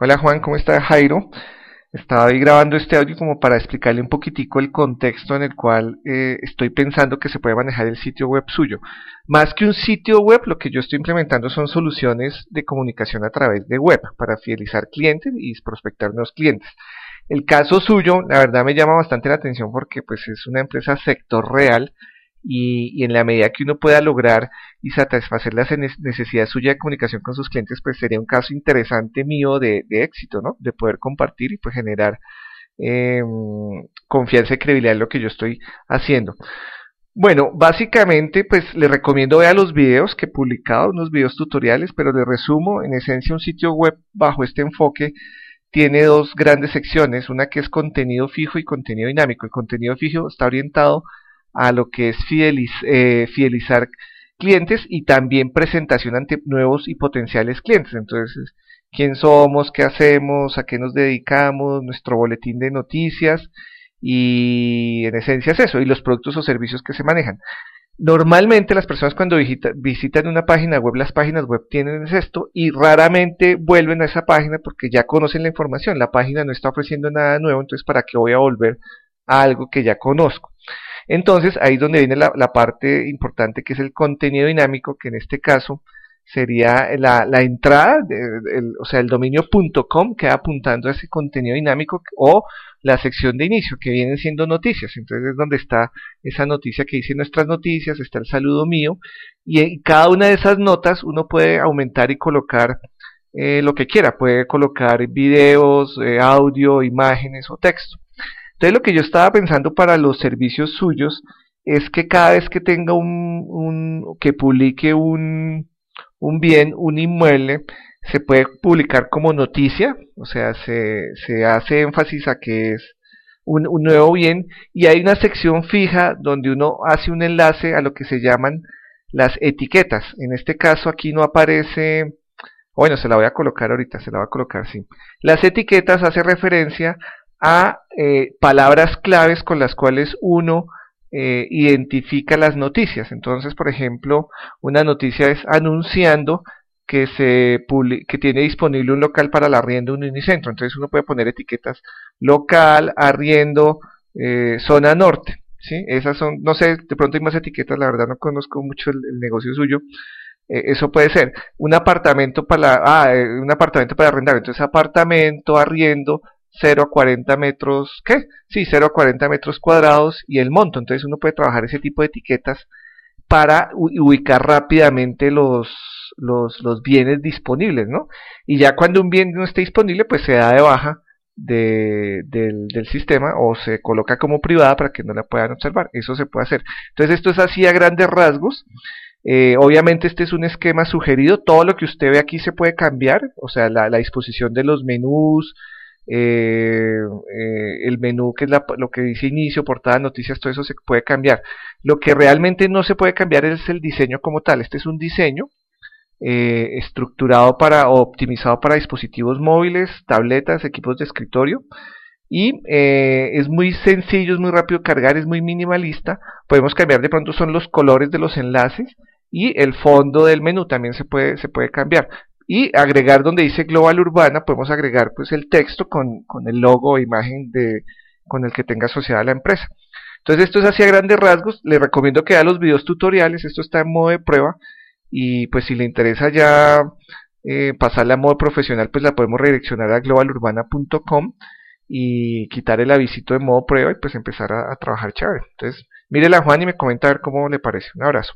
Hola Juan, ¿cómo está Jairo? Estaba ahí grabando este audio como para explicarle un poquitico el contexto en el cual eh, estoy pensando que se puede manejar el sitio web suyo. Más que un sitio web, lo que yo estoy implementando son soluciones de comunicación a través de web para fidelizar clientes y prospectar nuevos clientes. El caso suyo, la verdad me llama bastante la atención porque pues es una empresa sector real y, en la medida que uno pueda lograr y satisfacer las necesidades suyas de comunicación con sus clientes, pues sería un caso interesante mío de, éxito, ¿no? De poder compartir y pues generar em, confianza y credibilidad en lo que yo estoy haciendo. Bueno, básicamente pues le recomiendo ver los videos que he publicado, unos videos tutoriales, pero le resumo, en esencia un sitio web bajo este enfoque tiene dos grandes secciones, una que es contenido fijo y contenido dinámico. El contenido fijo está orientado lo que es eh, fidelizar clientes y también presentación ante nuevos y potenciales clientes. Entonces, quién somos, qué hacemos, a qué nos dedicamos, nuestro boletín de noticias y en esencia es eso, y los productos o servicios que se manejan. Normalmente las personas cuando visitan una página web, las páginas web tienen esto y raramente vuelven a esa página porque ya conocen la información. La página no está ofreciendo nada nuevo, entonces ¿para qué voy a volver a algo que ya conozco? Entonces ahí es donde viene la, parte importante que es el contenido dinámico, que en este caso sería la, entrada, o sea, el dominio.com queda apuntando a ese contenido dinámico o la sección de inicio que vienen siendo noticias. Entonces es donde está esa noticia que dice nuestras noticias, está el saludo mío y en cada una de esas notas uno puede aumentar y colocar eh, lo que quiera, puede colocar videos, eh, audio, imágenes o texto. Entonces lo que yo estaba pensando para los servicios suyos es que cada vez que tenga un, que publique un, un bien, un inmueble, se puede publicar como noticia, o sea, se, se hace énfasis a que es un, un, nuevo bien y hay una sección fija donde uno hace un enlace a lo que se llaman las etiquetas. En este caso aquí no aparece, bueno, se la voy a colocar ahorita, se la voy a colocar, sí. Las etiquetas hace referencia a eh, palabras claves con las cuales uno eh, identifica las noticias. Entonces, por ejemplo, una noticia es anunciando que se que tiene disponible un local para el arriendo un unicentro. Entonces uno puede poner etiquetas local, arriendo, eh, zona norte. ¿sí? Esas son, no sé, de pronto hay más etiquetas, la verdad no conozco mucho el, negocio suyo. eso puede ser un apartamento para ah, un apartamento para arrendar. Entonces apartamento, arriendo, 0 a 40 metros, ¿qué? Sí, 0 a 40 metros cuadrados y el monto. Entonces uno puede trabajar ese tipo de etiquetas para ubicar rápidamente los, los, los, bienes disponibles, ¿no? Y ya cuando un bien no esté disponible, pues se da de baja de, del, del, sistema o se coloca como privada para que no la puedan observar. Eso se puede hacer. Entonces esto es así a grandes rasgos. Eh, obviamente este es un esquema sugerido. Todo lo que usted ve aquí se puede cambiar. O sea, la disposición de los menús, eh, eh, el menú que es lo que dice inicio, portada, noticias, todo eso se puede cambiar. Lo que realmente no se puede cambiar es el diseño como tal. Este es un diseño eh, estructurado para o optimizado para dispositivos móviles, tabletas, equipos de escritorio y es muy sencillo, es muy rápido cargar, es muy minimalista. Podemos cambiar de pronto son los colores de los enlaces y el fondo del menú también se puede, se puede cambiar y agregar donde dice Global Urbana, podemos agregar pues el texto con, con el logo o imagen de, con el que tenga asociada la empresa. Entonces esto es así a grandes rasgos, le recomiendo que vea los videos tutoriales, esto está en modo de prueba y pues si le interesa ya eh, pasarla a modo profesional pues la podemos redireccionar a globalurbana.com y quitar el avisito de modo prueba y pues empezar a, a trabajar chévere. Entonces mírela Juan y me comenta a ver cómo le parece. Un abrazo.